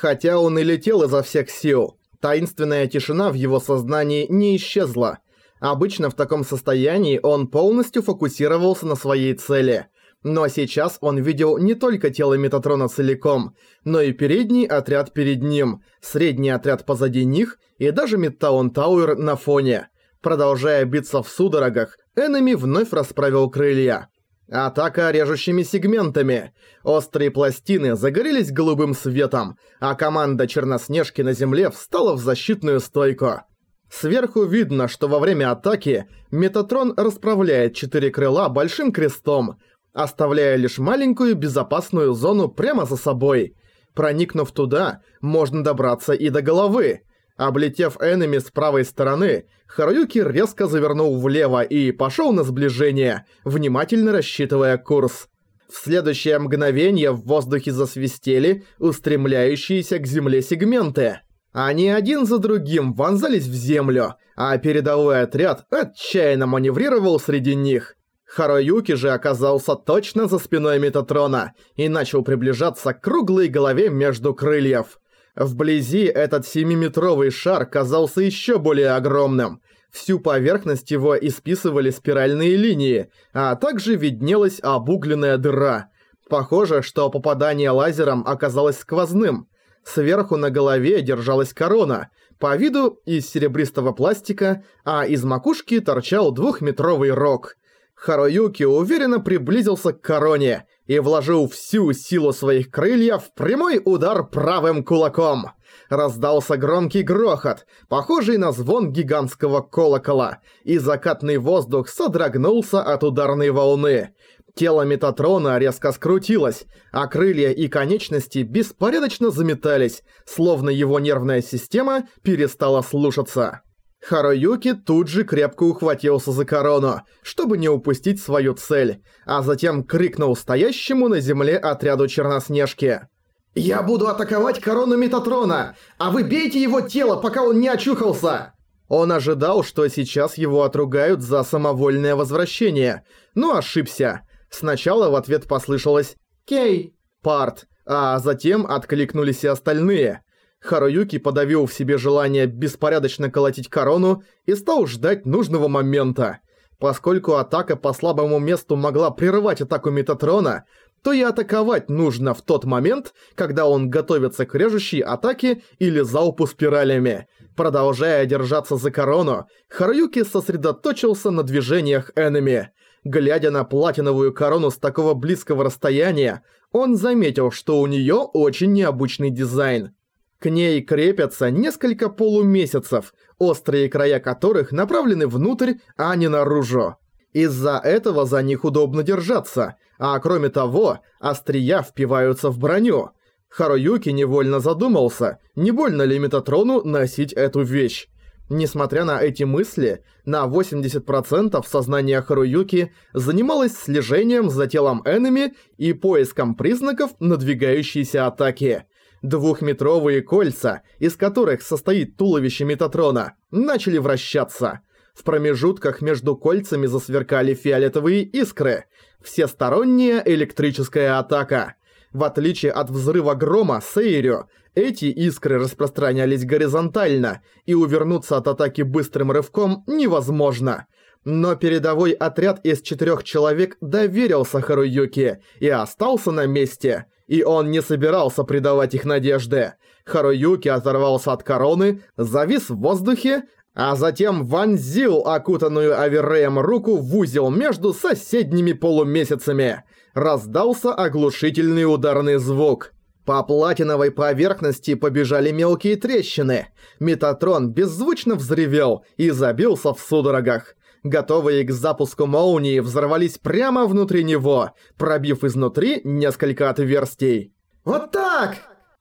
Хотя он и летел изо всех сил, таинственная тишина в его сознании не исчезла. Обычно в таком состоянии он полностью фокусировался на своей цели. Но сейчас он видел не только тело Метатрона целиком, но и передний отряд перед ним, средний отряд позади них и даже Мидтаун Тауэр на фоне. Продолжая биться в судорогах, Эннами вновь расправил крылья. Атака режущими сегментами. Острые пластины загорелись голубым светом, а команда Черноснежки на земле встала в защитную стойку. Сверху видно, что во время атаки Метатрон расправляет четыре крыла большим крестом, оставляя лишь маленькую безопасную зону прямо за собой. Проникнув туда, можно добраться и до головы. Облетев энеми с правой стороны, Харуюки резко завернул влево и пошел на сближение, внимательно рассчитывая курс. В следующее мгновение в воздухе засвистели устремляющиеся к земле сегменты. Они один за другим вонзались в землю, а передовой отряд отчаянно маневрировал среди них. Харуюки же оказался точно за спиной Метатрона и начал приближаться к круглой голове между крыльев. Вблизи этот 7-метровый шар казался еще более огромным. Всю поверхность его исписывали спиральные линии, а также виднелась обугленная дыра. Похоже, что попадание лазером оказалось сквозным. Сверху на голове держалась корона, по виду из серебристого пластика, а из макушки торчал двухметровый рог. Харуюки уверенно приблизился к короне и вложил всю силу своих крыльев в прямой удар правым кулаком. Раздался громкий грохот, похожий на звон гигантского колокола, и закатный воздух содрогнулся от ударной волны. Тело Метатрона резко скрутилось, а крылья и конечности беспорядочно заметались, словно его нервная система перестала слушаться. Харуюки тут же крепко ухватился за корону, чтобы не упустить свою цель, а затем крикнул стоящему на земле отряду Черноснежки. «Я буду атаковать корону Метатрона, а вы бейте его тело, пока он не очухался!» Он ожидал, что сейчас его отругают за самовольное возвращение, но ошибся. Сначала в ответ послышалось «Кей!» «Парт», а затем откликнулись и остальные – Харуюки подавил в себе желание беспорядочно колотить корону и стал ждать нужного момента. Поскольку атака по слабому месту могла прерывать атаку Метатрона, то и атаковать нужно в тот момент, когда он готовится к режущей атаке или залпу спиралями. Продолжая держаться за корону, Харуюки сосредоточился на движениях энеми. Глядя на платиновую корону с такого близкого расстояния, он заметил, что у неё очень необычный дизайн. К ней крепятся несколько полумесяцев, острые края которых направлены внутрь, а не наружу. Из-за этого за них удобно держаться, а кроме того, острия впиваются в броню. Харуюки невольно задумался, не больно ли Метатрону носить эту вещь. Несмотря на эти мысли, на 80% сознания Харуюки занималось слежением за телом энеми и поиском признаков надвигающейся атаки – Двухметровые кольца, из которых состоит туловище Метатрона, начали вращаться. В промежутках между кольцами засверкали фиолетовые искры. Всесторонняя электрическая атака. В отличие от взрыва грома Сейрю, эти искры распространялись горизонтально, и увернуться от атаки быстрым рывком невозможно. Но передовой отряд из четырех человек доверился Харуюке и остался на месте – и он не собирался предавать их надежды. Харуюки оторвался от короны, завис в воздухе, а затем вонзил окутанную Аверреем руку в узел между соседними полумесяцами. Раздался оглушительный ударный звук. По платиновой поверхности побежали мелкие трещины. Метатрон беззвучно взревел и забился в судорогах готовые к запуску молнии, взорвались прямо внутри него, пробив изнутри несколько отверстий. «Вот так!»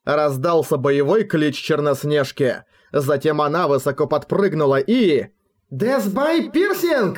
Раздался боевой клич Черноснежки. Затем она высоко подпрыгнула и... «Death by Piercing!»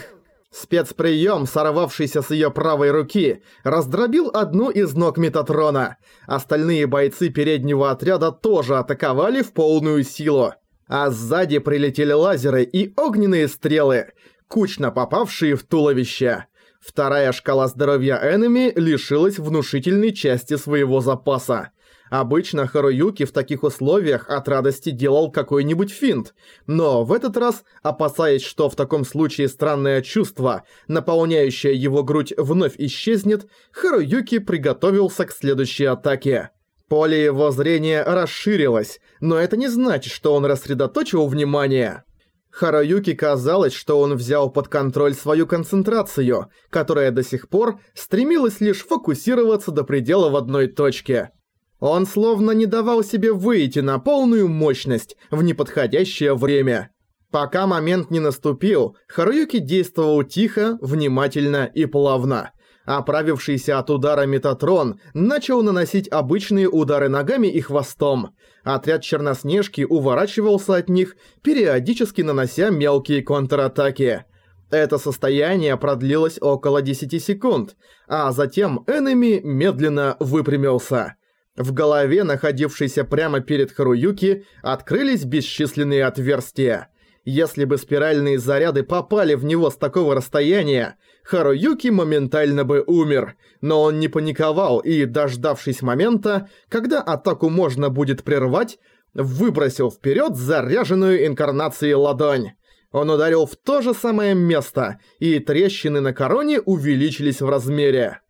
Спецприем, сорвавшийся с ее правой руки, раздробил одну из ног Метатрона. Остальные бойцы переднего отряда тоже атаковали в полную силу. А сзади прилетели лазеры и огненные стрелы, кучно попавшие в туловище. Вторая шкала здоровья Энеми лишилась внушительной части своего запаса. Обычно Харуюки в таких условиях от радости делал какой-нибудь финт, но в этот раз, опасаясь, что в таком случае странное чувство, наполняющее его грудь, вновь исчезнет, Харуюки приготовился к следующей атаке. Поле его зрения расширилось, но это не значит, что он рассредоточил внимание. Хараюки казалось, что он взял под контроль свою концентрацию, которая до сих пор стремилась лишь фокусироваться до предела в одной точке. Он словно не давал себе выйти на полную мощность в неподходящее время. Пока момент не наступил, Харуюки действовал тихо, внимательно и плавно. Оправившийся от удара Метатрон начал наносить обычные удары ногами и хвостом. Отряд Черноснежки уворачивался от них, периодически нанося мелкие контратаки. Это состояние продлилось около 10 секунд, а затем Энеми медленно выпрямился. В голове, находившейся прямо перед Харуюки, открылись бесчисленные отверстия. Если бы спиральные заряды попали в него с такого расстояния, Харуюки моментально бы умер, но он не паниковал и, дождавшись момента, когда атаку можно будет прервать, выбросил вперед заряженную инкарнацией ладонь. Он ударил в то же самое место, и трещины на короне увеличились в размере.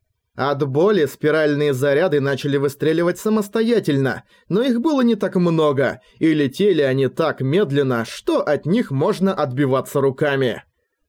От боли спиральные заряды начали выстреливать самостоятельно, но их было не так много, и летели они так медленно, что от них можно отбиваться руками.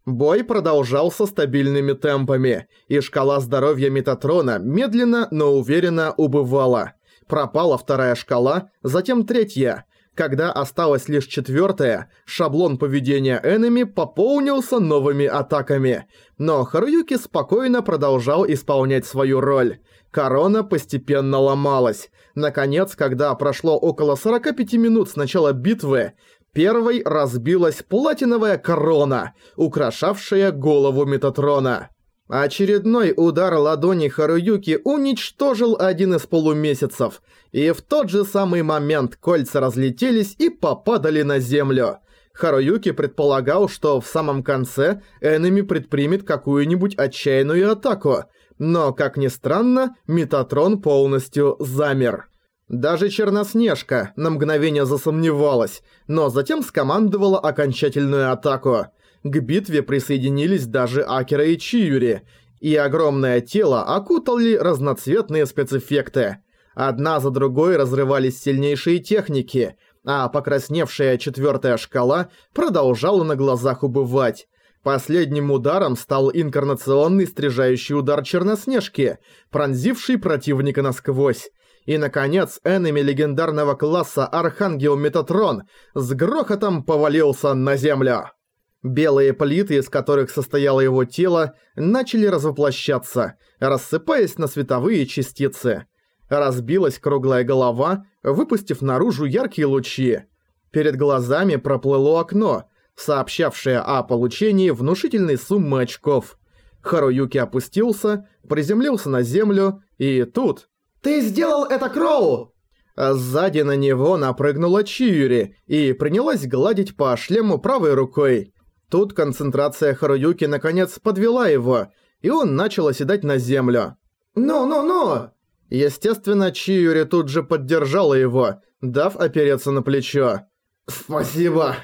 Бой продолжался стабильными темпами, и шкала здоровья Метатрона медленно, но уверенно убывала. Пропала вторая шкала, затем третья, когда осталась лишь четвертая, шаблон поведения Энеми пополнился новыми атаками. Но Харуюки спокойно продолжал исполнять свою роль. Корона постепенно ломалась. Наконец, когда прошло около 45 минут с начала битвы, первой разбилась платиновая корона, украшавшая голову Метатрона. Очередной удар ладони Харуюки уничтожил один из полумесяцев, и в тот же самый момент кольца разлетелись и попадали на землю. Харуюки предполагал, что в самом конце Энеми предпримет какую-нибудь отчаянную атаку, но, как ни странно, Метатрон полностью замер. Даже Черноснежка на мгновение засомневалась, но затем скомандовала окончательную атаку – к битве присоединились даже Акера и Чиюри, и огромное тело окутали разноцветные спецэффекты. Одна за другой разрывались сильнейшие техники, а покрасневшая четвертая шкала продолжала на глазах убывать. Последним ударом стал инкарнационный стрижающий удар Черноснежки, пронзивший противника насквозь. И, наконец, энеми легендарного класса Архангел Метатрон с грохотом повалился на землю. Белые плиты, из которых состояло его тело, начали развоплощаться, рассыпаясь на световые частицы. Разбилась круглая голова, выпустив наружу яркие лучи. Перед глазами проплыло окно, сообщавшее о получении внушительной суммы очков. Харуюки опустился, приземлился на землю, и тут... «Ты сделал это, Кроу!» Сзади на него напрыгнула Чиюри и принялась гладить по шлему правой рукой. Тут концентрация Харуюки наконец подвела его, и он начал оседать на землю. «Ну-ну-ну!» Естественно, Чиюри тут же поддержала его, дав опереться на плечо. «Спасибо!»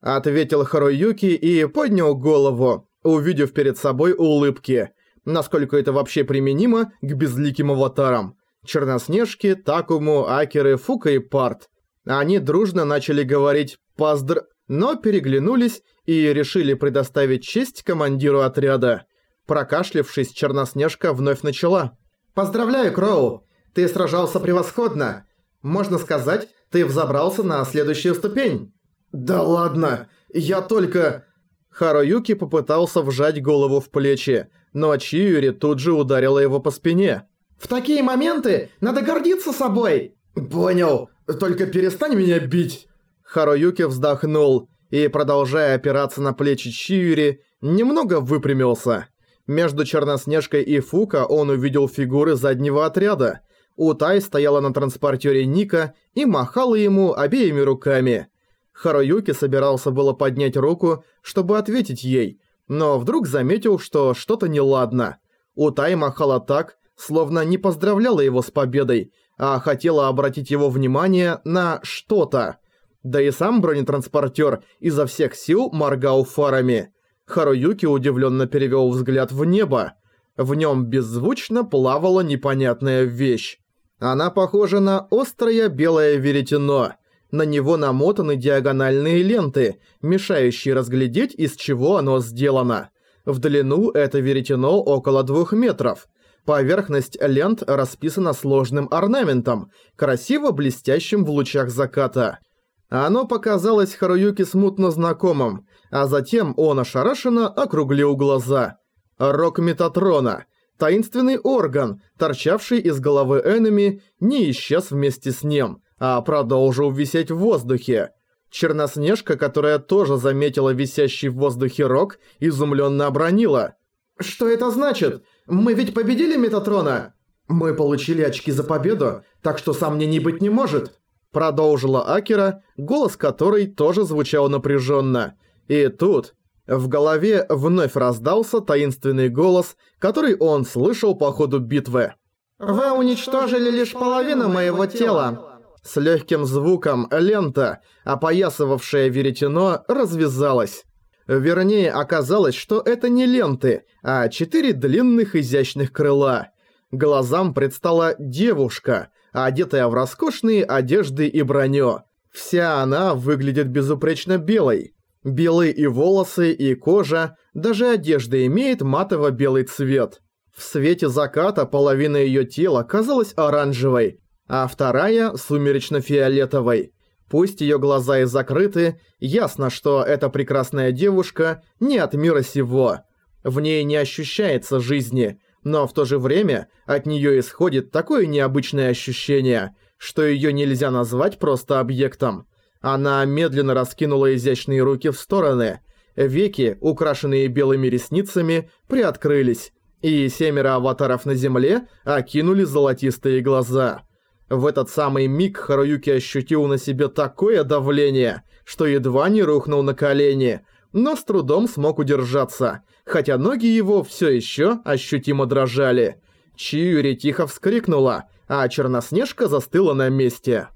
Ответил Харуюки и поднял голову, увидев перед собой улыбки. Насколько это вообще применимо к безликим аватарам. Черноснежки, Такому, Акеры, Фука и Парт. Они дружно начали говорить «поздр...» но переглянулись и решили предоставить честь командиру отряда. Прокашлившись, Черноснежка вновь начала. «Поздравляю, Кроу! Ты сражался превосходно! Можно сказать, ты взобрался на следующую ступень!» «Да ладно! Я только...» Харуюки попытался вжать голову в плечи, но Чиюри тут же ударила его по спине. «В такие моменты надо гордиться собой!» «Понял, только перестань меня бить!» Харуюки вздохнул и, продолжая опираться на плечи Чиюри, немного выпрямился. Между Черноснежкой и Фука он увидел фигуры заднего отряда. Утай стояла на транспортере Ника и махала ему обеими руками. Харуюки собирался было поднять руку, чтобы ответить ей, но вдруг заметил, что что-то неладно. Утай махала так, словно не поздравляла его с победой, а хотела обратить его внимание на что-то. Да и сам бронетранспортер изо всех сил моргал фарами. Харуюки удивленно перевел взгляд в небо. В нем беззвучно плавала непонятная вещь. Она похожа на острое белое веретено. На него намотаны диагональные ленты, мешающие разглядеть, из чего оно сделано. В длину это веретено около двух метров. Поверхность лент расписана сложным орнаментом, красиво блестящим в лучах заката. Оно показалось Харуюке смутно знакомым, а затем он ошарашенно округлил глаза. Рок Метатрона, таинственный орган, торчавший из головы Эннами, не исчез вместе с ним, а продолжил висеть в воздухе. Черноснежка, которая тоже заметила висящий в воздухе рог, изумленно обронила. «Что это значит? Мы ведь победили Метатрона?» «Мы получили очки за победу, так что сомнений быть не может», продолжила Акера, голос которой тоже звучал напряженно. И тут в голове вновь раздался таинственный голос, который он слышал по ходу битвы. «Вы уничтожили лишь половину моего тела». С легким звуком лента, опоясывавшая веретено, развязалась. Вернее, оказалось, что это не ленты, а четыре длинных изящных крыла. Глазам предстала девушка, одетая в роскошные одежды и броню. Вся она выглядит безупречно белой. Белые и волосы, и кожа, даже одежда имеет матово-белый цвет. В свете заката половина её тела казалась оранжевой, а вторая – сумеречно-фиолетовой. Пусть её глаза и закрыты, ясно, что эта прекрасная девушка не от мира сего. В ней не ощущается жизни, но в то же время от неё исходит такое необычное ощущение, что её нельзя назвать просто объектом. Она медленно раскинула изящные руки в стороны. Веки, украшенные белыми ресницами, приоткрылись, и семеро аватаров на земле окинули золотистые глаза – в этот самый миг Харуюки ощутил на себе такое давление, что едва не рухнул на колени, но с трудом смог удержаться, хотя ноги его все еще ощутимо дрожали. Чиюри тихо вскрикнула, а Черноснежка застыла на месте.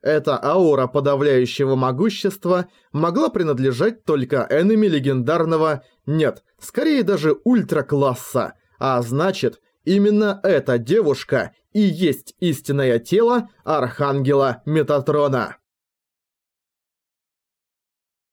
Эта аура подавляющего могущества могла принадлежать только энеми легендарного, нет, скорее даже ультра-класса, а значит, именно эта девушка и есть истинное тело Архангела Метатрона.